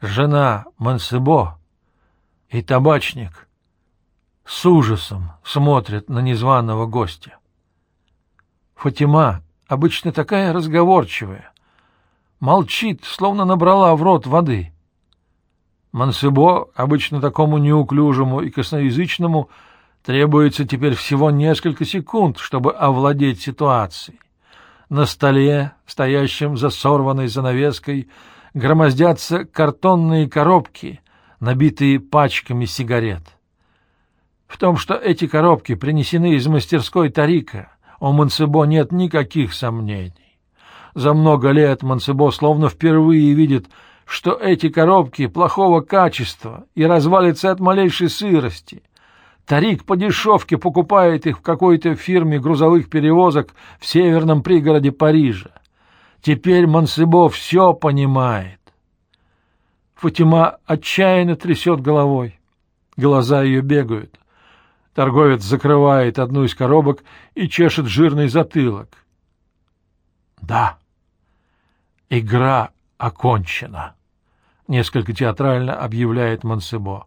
жена Мансебо и табачник с ужасом смотрят на незваного гостя. Фатима, обычно такая разговорчивая, молчит, словно набрала в рот воды. Мансебо, обычно такому неуклюжему и косноязычному, требуется теперь всего несколько секунд, чтобы овладеть ситуацией. На столе, стоящем за сорванной занавеской, громоздятся картонные коробки, набитые пачками сигарет. В том, что эти коробки принесены из мастерской Тарика, у Мансебо нет никаких сомнений. За много лет Мансебо словно впервые видит, что эти коробки плохого качества и развалятся от малейшей сырости. Тарик по дешевке покупает их в какой-то фирме грузовых перевозок в северном пригороде Парижа. Теперь Мансебо все понимает. Фатима отчаянно трясет головой. Глаза ее бегают. Торговец закрывает одну из коробок и чешет жирный затылок. Да, игра окончена, несколько театрально объявляет Мансебо.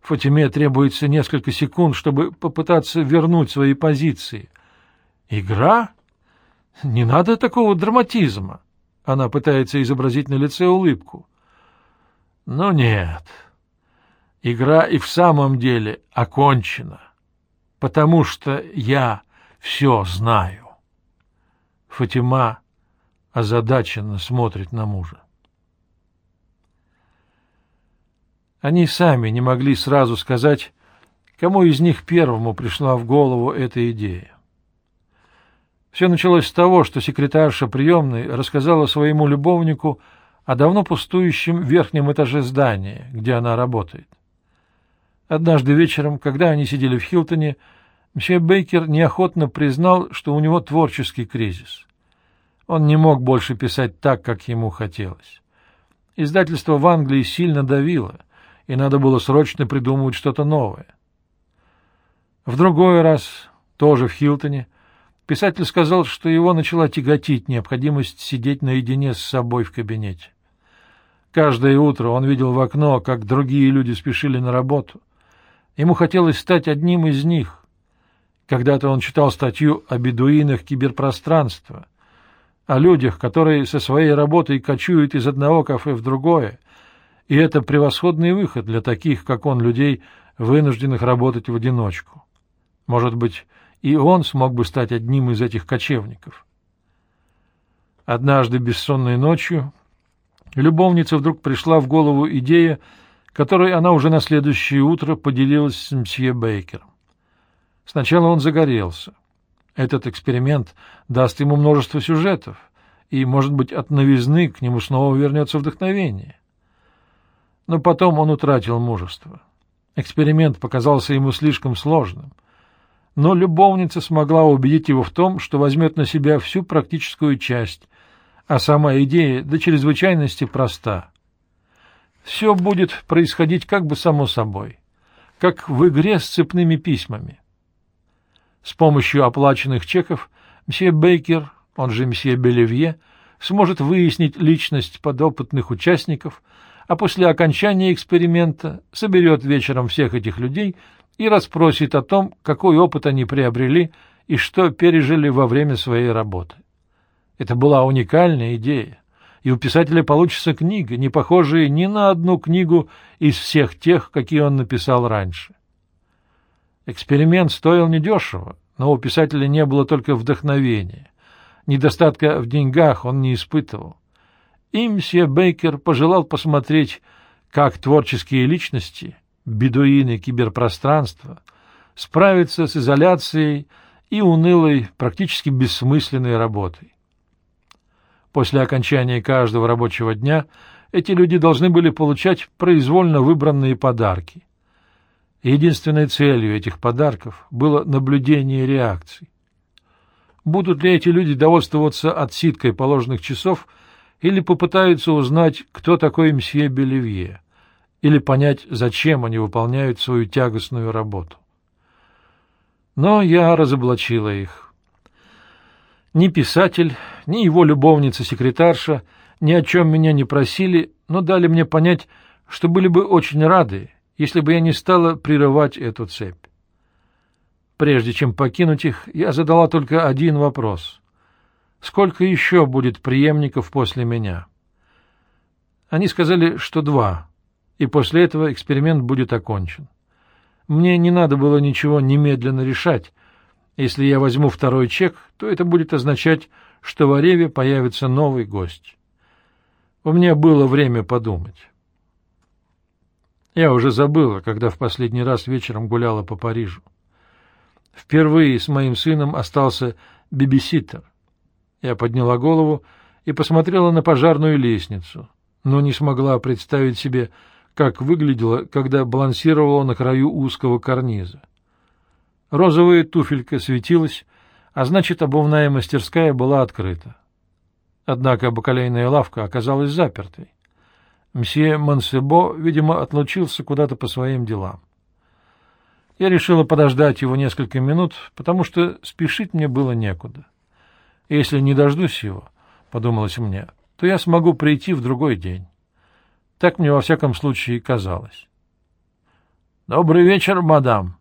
Фатиме требуется несколько секунд, чтобы попытаться вернуть свои позиции. Игра? Не надо такого драматизма. Она пытается изобразить на лице улыбку. Но нет. Игра и в самом деле окончена, потому что я все знаю. Фатима озадаченно смотрит на мужа. Они сами не могли сразу сказать, кому из них первому пришла в голову эта идея. Все началось с того, что секретарша приемной рассказала своему любовнику о давно пустующем верхнем этаже здания, где она работает. Однажды вечером, когда они сидели в Хилтоне, мсье Бейкер неохотно признал, что у него творческий кризис. Он не мог больше писать так, как ему хотелось. Издательство в Англии сильно давило, и надо было срочно придумывать что-то новое. В другой раз, тоже в Хилтоне, писатель сказал, что его начала тяготить необходимость сидеть наедине с собой в кабинете. Каждое утро он видел в окно, как другие люди спешили на работу. Ему хотелось стать одним из них. Когда-то он читал статью о бедуинах киберпространства, о людях, которые со своей работой кочуют из одного кафе в другое, и это превосходный выход для таких, как он, людей, вынужденных работать в одиночку. Может быть, и он смог бы стать одним из этих кочевников. Однажды бессонной ночью Любовнице вдруг пришла в голову идея, которой она уже на следующее утро поделилась с мсье Бейкером. Сначала он загорелся. Этот эксперимент даст ему множество сюжетов, и, может быть, от новизны к нему снова вернется вдохновение. Но потом он утратил мужество. Эксперимент показался ему слишком сложным. Но любовница смогла убедить его в том, что возьмет на себя всю практическую часть, а сама идея до чрезвычайности проста. Все будет происходить как бы само собой, как в игре с цепными письмами. С помощью оплаченных чеков мсье Бейкер, он же мсье Белевье, сможет выяснить личность подопытных участников, а после окончания эксперимента соберет вечером всех этих людей и расспросит о том, какой опыт они приобрели и что пережили во время своей работы. Это была уникальная идея, и у писателя получится книга, не похожая ни на одну книгу из всех тех, какие он написал раньше. Эксперимент стоил недешево, но у писателя не было только вдохновения. Недостатка в деньгах он не испытывал. И мсье Бейкер пожелал посмотреть, как творческие личности, бедуины киберпространства, справятся с изоляцией и унылой, практически бессмысленной работой. После окончания каждого рабочего дня эти люди должны были получать произвольно выбранные подарки. Единственной целью этих подарков было наблюдение реакций. Будут ли эти люди довольствоваться отсидкой положенных часов или попытаются узнать, кто такой мсье Белевье, или понять, зачем они выполняют свою тягостную работу. Но я разоблачила их. Ни писатель, ни его любовница-секретарша ни о чем меня не просили, но дали мне понять, что были бы очень рады, если бы я не стала прерывать эту цепь. Прежде чем покинуть их, я задала только один вопрос. Сколько еще будет преемников после меня? Они сказали, что два, и после этого эксперимент будет окончен. Мне не надо было ничего немедленно решать. Если я возьму второй чек, то это будет означать, что в Ореве появится новый гость. У меня было время подумать. Я уже забыла, когда в последний раз вечером гуляла по Парижу. Впервые с моим сыном остался бибиситер. Я подняла голову и посмотрела на пожарную лестницу, но не смогла представить себе, как выглядела, когда балансировала на краю узкого карниза. Розовая туфелька светилась, а значит, обувная мастерская была открыта. Однако бакалейная лавка оказалась запертой. Мсье Монсебо, видимо, отлучился куда-то по своим делам. Я решила подождать его несколько минут, потому что спешить мне было некуда. Если не дождусь его, — подумалось мне, — то я смогу прийти в другой день. Так мне во всяком случае казалось. — Добрый вечер, мадам.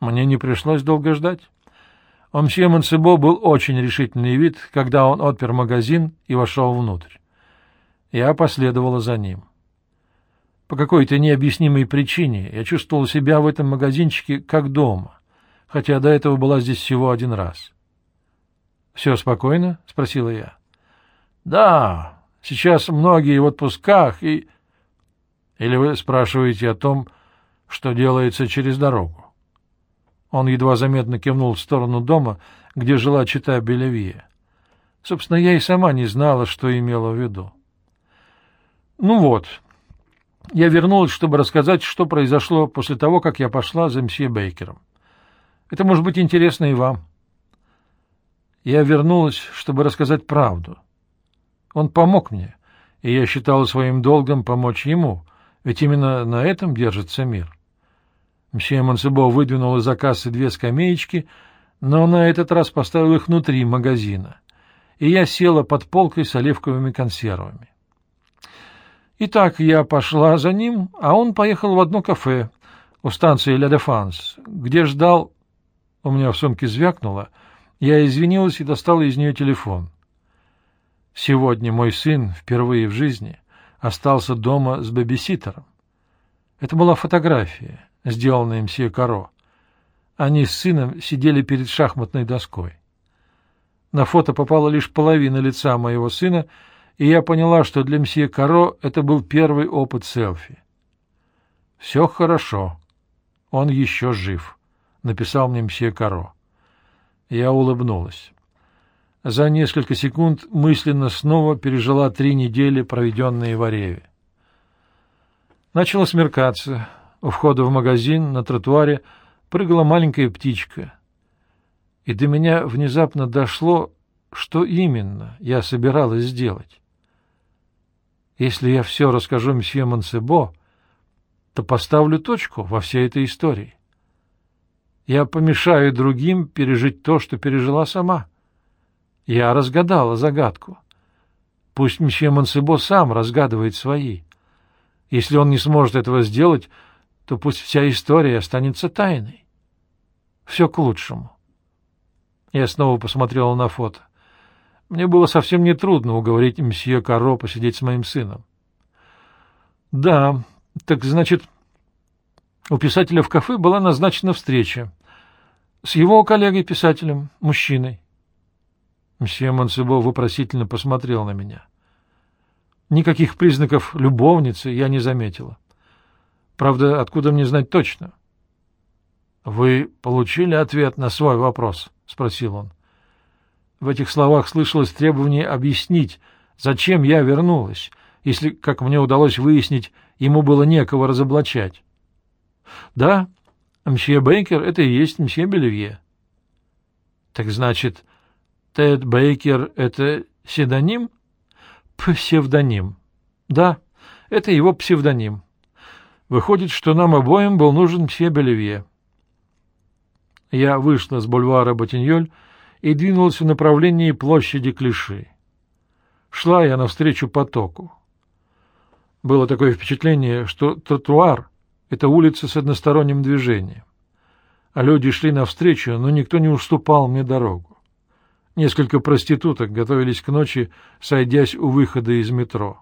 Мне не пришлось долго ждать. У мсье Монсебо был очень решительный вид, когда он отпер магазин и вошел внутрь. Я последовала за ним. По какой-то необъяснимой причине я чувствовал себя в этом магазинчике как дома, хотя до этого была здесь всего один раз. — Все спокойно? — спросила я. — Да, сейчас многие в отпусках и... Или вы спрашиваете о том, что делается через дорогу? Он едва заметно кивнул в сторону дома, где жила чита Белевия. Собственно, я и сама не знала, что имела в виду. — Ну вот, я вернулась, чтобы рассказать, что произошло после того, как я пошла за мсье Бейкером. Это может быть интересно и вам. Я вернулась, чтобы рассказать правду. Он помог мне, и я считала своим долгом помочь ему, ведь именно на этом держится мир. Мсье Монсебо выдвинул из-за кассы две скамеечки, но на этот раз поставил их внутри магазина, и я села под полкой с оливковыми консервами. Итак, я пошла за ним, а он поехал в одно кафе у станции «Ля Дефанс», где ждал... У меня в сумке звякнуло. Я извинилась и достала из нее телефон. Сегодня мой сын впервые в жизни остался дома с бэбиситером. Это была фотография, сделанная мсье Каро. Они с сыном сидели перед шахматной доской. На фото попала лишь половина лица моего сына — и я поняла, что для мсье Каро это был первый опыт селфи. «Все хорошо. Он еще жив», — написал мне мсье Каро. Я улыбнулась. За несколько секунд мысленно снова пережила три недели, проведенные в Ореве. Начало смеркаться. У входа в магазин на тротуаре прыгала маленькая птичка. И до меня внезапно дошло, что именно я собиралась сделать. Если я все расскажу мсье Монсебо, то поставлю точку во всей этой истории. Я помешаю другим пережить то, что пережила сама. Я разгадала загадку. Пусть мсье Монсебо сам разгадывает свои. Если он не сможет этого сделать, то пусть вся история останется тайной. Все к лучшему. Я снова посмотрела на фото. Мне было совсем нетрудно уговорить мсье Каро посидеть с моим сыном. — Да, так значит, у писателя в кафе была назначена встреча с его коллегой-писателем, мужчиной. Мсье Монсебо вопросительно посмотрел на меня. Никаких признаков любовницы я не заметила. Правда, откуда мне знать точно? — Вы получили ответ на свой вопрос? — спросил он. В этих словах слышалось требование объяснить, зачем я вернулась, если, как мне удалось выяснить, ему было некого разоблачать. Да, мсье Бейкер — это и есть мсье Бельвье. Так значит, Тед Бейкер — это псевдоним? Псевдоним. Да, это его псевдоним. Выходит, что нам обоим был нужен мсье Бельвье. Я вышла с бульвара Ботиньоль и двинулась в направлении площади Клиши. Шла я навстречу потоку. Было такое впечатление, что тротуар — это улица с односторонним движением. А люди шли навстречу, но никто не уступал мне дорогу. Несколько проституток готовились к ночи, сойдясь у выхода из метро.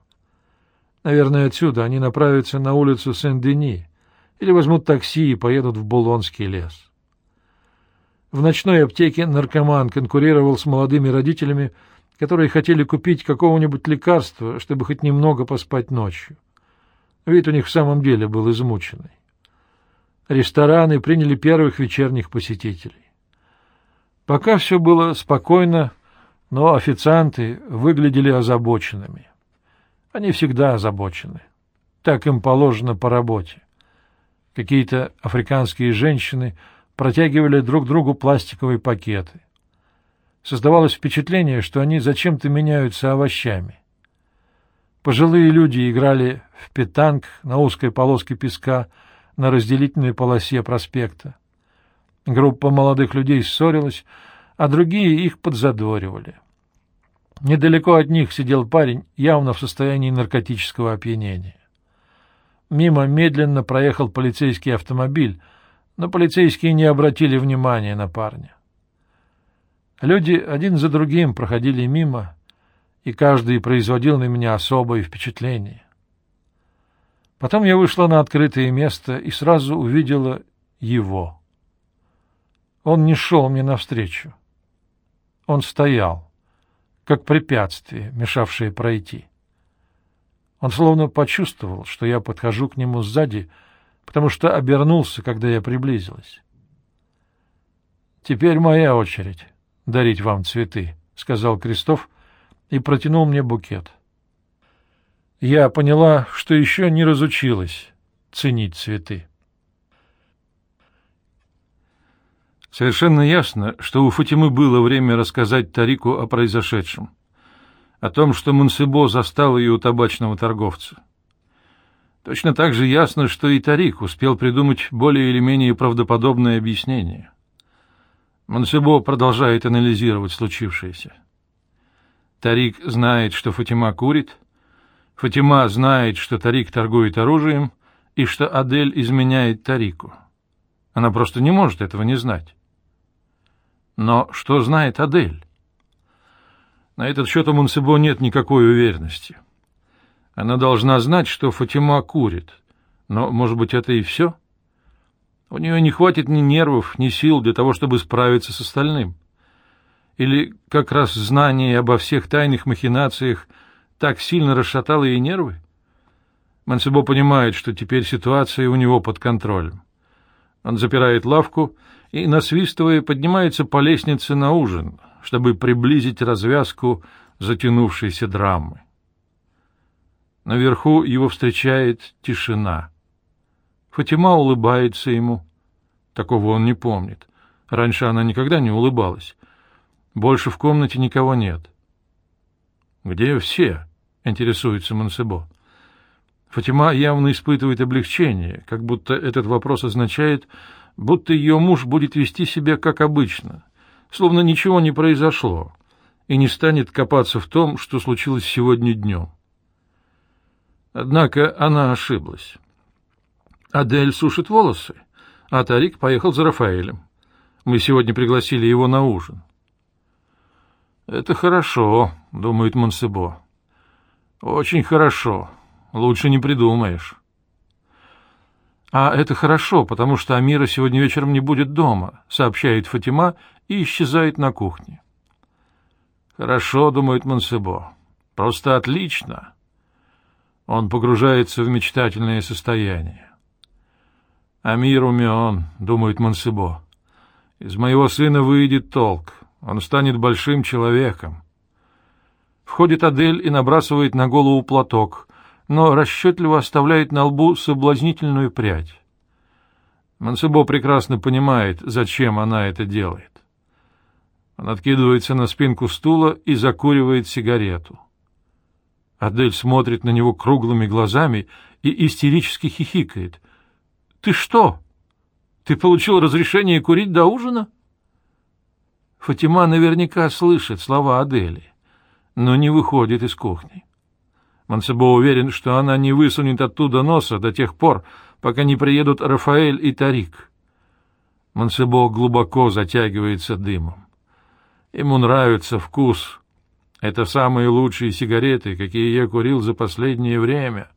Наверное, отсюда они направятся на улицу Сен-Дени или возьмут такси и поедут в Булонский лес. В ночной аптеке наркоман конкурировал с молодыми родителями, которые хотели купить какого-нибудь лекарства, чтобы хоть немного поспать ночью. Вид у них в самом деле был измученный. Рестораны приняли первых вечерних посетителей. Пока все было спокойно, но официанты выглядели озабоченными. Они всегда озабочены. Так им положено по работе. Какие-то африканские женщины протягивали друг другу пластиковые пакеты. Создавалось впечатление, что они зачем-то меняются овощами. Пожилые люди играли в петанг на узкой полоске песка на разделительной полосе проспекта. Группа молодых людей ссорилась, а другие их подзадоривали. Недалеко от них сидел парень, явно в состоянии наркотического опьянения. Мимо медленно проехал полицейский автомобиль, но полицейские не обратили внимания на парня. Люди один за другим проходили мимо, и каждый производил на меня особое впечатление. Потом я вышла на открытое место и сразу увидела его. Он не шел мне навстречу. Он стоял, как препятствие, мешавшее пройти. Он словно почувствовал, что я подхожу к нему сзади, потому что обернулся, когда я приблизилась. «Теперь моя очередь» дарить вам цветы, — сказал Крестов и протянул мне букет. Я поняла, что еще не разучилась ценить цветы. Совершенно ясно, что у Фатимы было время рассказать Тарику о произошедшем, о том, что Монсебо застал ее у табачного торговца. Точно так же ясно, что и Тарик успел придумать более или менее правдоподобное объяснение. Мансебо продолжает анализировать случившееся. Тарик знает, что Фатима курит. Фатима знает, что Тарик торгует оружием и что Адель изменяет Тарику. Она просто не может этого не знать. Но что знает Адель? На этот счет у Монсебо нет никакой уверенности. Она должна знать, что Фатима курит. Но, может быть, это и все? — у нее не хватит ни нервов, ни сил для того, чтобы справиться с остальным. Или как раз знание обо всех тайных махинациях так сильно расшатало ей нервы? Мансебо понимает, что теперь ситуация у него под контролем. Он запирает лавку и, насвистывая, поднимается по лестнице на ужин, чтобы приблизить развязку затянувшейся драмы. Наверху его встречает тишина — Фатима улыбается ему. Такого он не помнит. Раньше она никогда не улыбалась. Больше в комнате никого нет. «Где все?» — интересуется Монсебо. Фатима явно испытывает облегчение, как будто этот вопрос означает, будто ее муж будет вести себя как обычно, словно ничего не произошло, и не станет копаться в том, что случилось сегодня днем. Однако она ошиблась. Адель сушит волосы, а Тарик поехал за Рафаэлем. Мы сегодня пригласили его на ужин. «Это хорошо», — думает Монсебо. «Очень хорошо. Лучше не придумаешь». «А это хорошо, потому что Амира сегодня вечером не будет дома», — сообщает Фатима и исчезает на кухне. «Хорошо», — думает Монсебо. «Просто отлично». Он погружается в мечтательное состояние. Амир умен, думает Мансебо. Из моего сына выйдет толк. Он станет большим человеком. Входит Адель и набрасывает на голову платок, но расчетливо оставляет на лбу соблазнительную прядь. Мансебо прекрасно понимает, зачем она это делает. Он откидывается на спинку стула и закуривает сигарету. Адель смотрит на него круглыми глазами и истерически хихикает. Ты что? Ты получил разрешение курить до ужина? Фатима наверняка слышит слова Адели. но не выходит из кухни. Мансебо уверен, что она не высунет оттуда носа до тех пор, пока не приедут Рафаэль и Тарик. Мансебо глубоко затягивается дымом. Ему нравится вкус. Это самые лучшие сигареты, какие я курил за последнее время.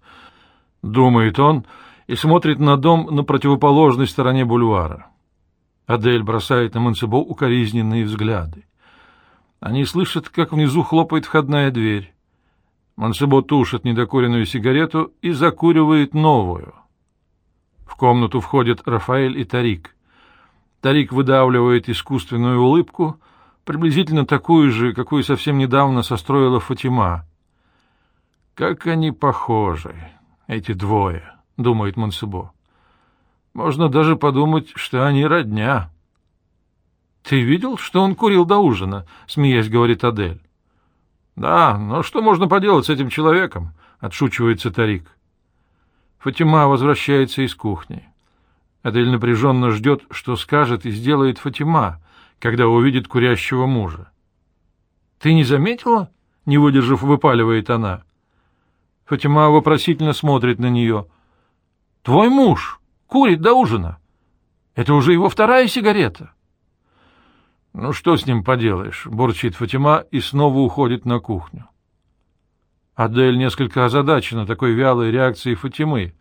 Думает он и смотрит на дом на противоположной стороне бульвара. Адель бросает на Мансебо укоризненные взгляды. Они слышат, как внизу хлопает входная дверь. Мансебо тушит недокуренную сигарету и закуривает новую. В комнату входят Рафаэль и Тарик. Тарик выдавливает искусственную улыбку, приблизительно такую же, какую совсем недавно состроила Фатима. «Как они похожи, эти двое», — думает Мансебо. «Можно даже подумать, что они родня». «Ты видел, что он курил до ужина?» — смеясь говорит Адель. «Да, но что можно поделать с этим человеком?» — отшучивается Тарик. Фатима возвращается из кухни. Адель напряженно ждет, что скажет и сделает Фатима, когда увидит курящего мужа. «Ты не заметила?» — не выдержав, выпаливает она. Фатима вопросительно смотрит на нее. «Твой муж курит до ужина. Это уже его вторая сигарета». «Ну что с ним поделаешь?» — бурчит Фатима и снова уходит на кухню. Адель несколько озадачена такой вялой реакцией Фатимы.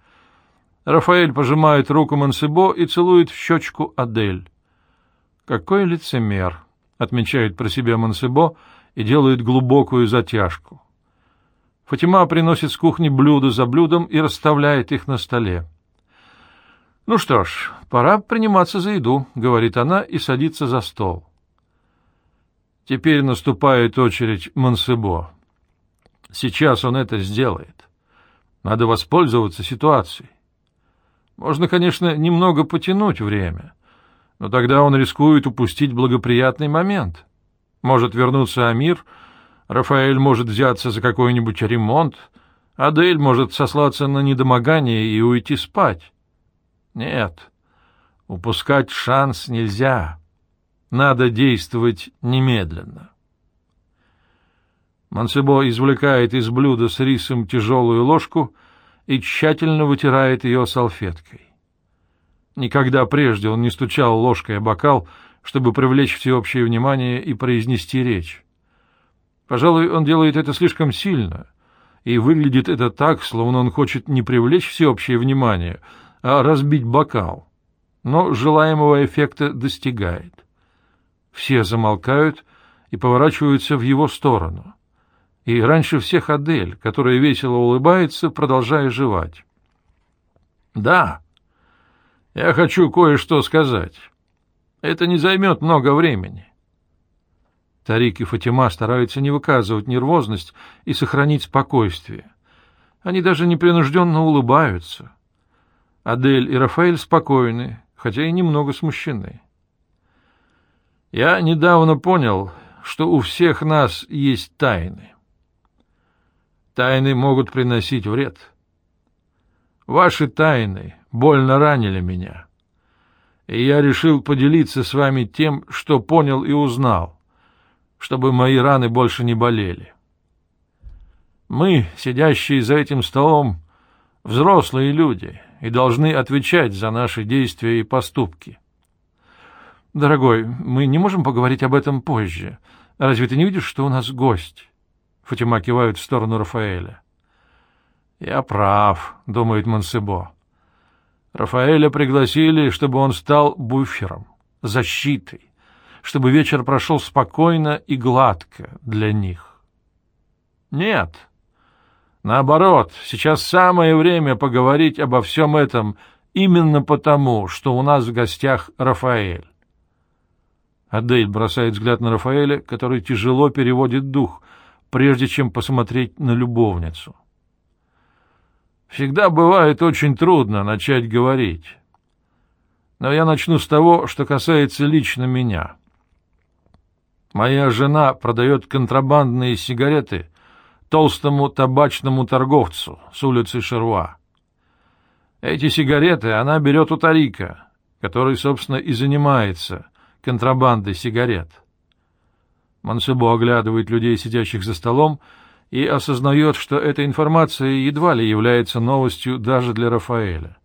Рафаэль пожимает руку Мансебо и целует в щечку Адель. «Какой лицемер!» — отмечает про себя Мансебо и делает глубокую затяжку. Фатима приносит с кухни блюдо за блюдом и расставляет их на столе. «Ну что ж, пора приниматься за еду», — говорит она и садится за стол. Теперь наступает очередь Мансебо. Сейчас он это сделает. Надо воспользоваться ситуацией. Можно, конечно, немного потянуть время, но тогда он рискует упустить благоприятный момент. Может вернуться Амир, Рафаэль может взяться за какой-нибудь ремонт, Адель может сослаться на недомогание и уйти спать. Нет, упускать шанс нельзя. Надо действовать немедленно. Мансебо извлекает из блюда с рисом тяжелую ложку и тщательно вытирает ее салфеткой. Никогда прежде он не стучал ложкой о бокал, чтобы привлечь всеобщее внимание и произнести речь. Пожалуй, он делает это слишком сильно, и выглядит это так, словно он хочет не привлечь всеобщее внимание, а разбить бокал. Но желаемого эффекта достигает. Все замолкают и поворачиваются в его сторону. И раньше всех Адель, которая весело улыбается, продолжая жевать. «Да, я хочу кое-что сказать. Это не займет много времени». Тарик и Фатима стараются не выказывать нервозность и сохранить спокойствие. Они даже непринужденно улыбаются. Адель и Рафаэль спокойны, хотя и немного смущены. Я недавно понял, что у всех нас есть тайны. Тайны могут приносить вред. Ваши тайны больно ранили меня, и я решил поделиться с вами тем, что понял и узнал, чтобы мои раны больше не болели. Мы, сидящие за этим столом, взрослые люди и должны отвечать за наши действия и поступки. «Дорогой, мы не можем поговорить об этом позже. Разве ты не видишь, что у нас гость?» Фатима кивает в сторону Рафаэля. «Я прав», — думает Монсебо. Рафаэля пригласили, чтобы он стал буфером, защитой, чтобы вечер прошел спокойно и гладко для них. Нет. Наоборот, сейчас самое время поговорить обо всем этом именно потому, что у нас в гостях Рафаэль. Адель бросает взгляд на Рафаэля, который тяжело переводит дух, прежде чем посмотреть на любовницу. Всегда бывает очень трудно начать говорить. Но я начну с того, что касается лично меня. Моя жена продает контрабандные сигареты толстому табачному торговцу с улицы Шеруа. Эти сигареты она берет у Тарика, который, собственно, и занимается контрабандой сигарет. Мансебо оглядывает людей, сидящих за столом, и осознает, что эта информация едва ли является новостью даже для Рафаэля.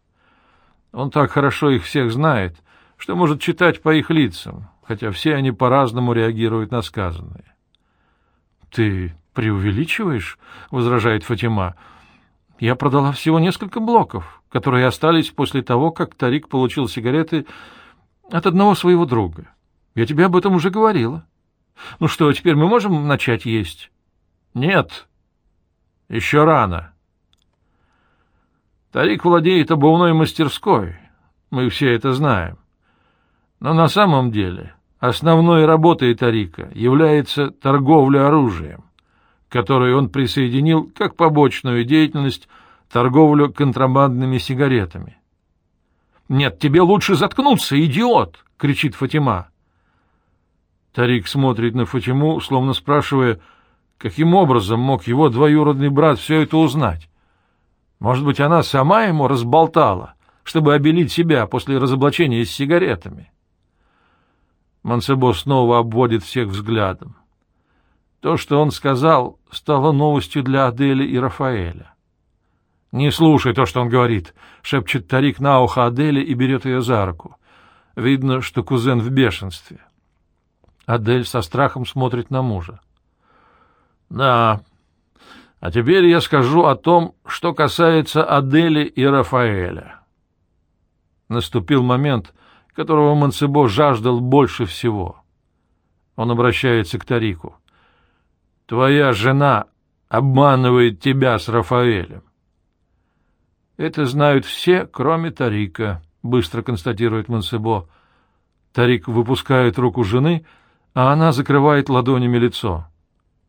Он так хорошо их всех знает, что может читать по их лицам, хотя все они по-разному реагируют на сказанное. — Ты преувеличиваешь? — возражает Фатима. — Я продала всего несколько блоков, которые остались после того, как Тарик получил сигареты от одного своего друга. Я тебе об этом уже говорила. Ну что, теперь мы можем начать есть? — Нет. Еще рано. Тарик владеет обувной мастерской. Мы все это знаем. Но на самом деле основной работой Тарика является торговля оружием, которую он присоединил как побочную деятельность торговлю контрабандными сигаретами. «Нет, тебе лучше заткнуться, идиот!» — кричит Фатима. Тарик смотрит на Фатиму, словно спрашивая, каким образом мог его двоюродный брат все это узнать. Может быть, она сама ему разболтала, чтобы обелить себя после разоблачения с сигаретами. Мансебо снова обводит всех взглядом. То, что он сказал, стало новостью для Адели и Рафаэля. «Не слушай то, что он говорит», — шепчет Тарик на ухо Адели и берет ее за руку. Видно, что кузен в бешенстве. Адель со страхом смотрит на мужа. «Да, а теперь я скажу о том, что касается Адели и Рафаэля». Наступил момент, которого Мансебо жаждал больше всего. Он обращается к Тарику. «Твоя жена обманывает тебя с Рафаэлем. Это знают все, кроме Тарика, — быстро констатирует Мансебо. Тарик выпускает руку жены, а она закрывает ладонями лицо.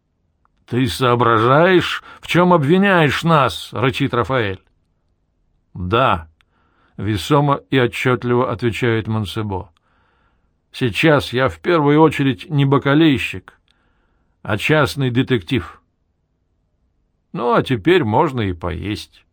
— Ты соображаешь, в чем обвиняешь нас? — рычит Рафаэль. — Да, — весомо и отчетливо отвечает Мансебо. — Сейчас я в первую очередь не бакалейщик, а частный детектив. Ну, а теперь можно и поесть.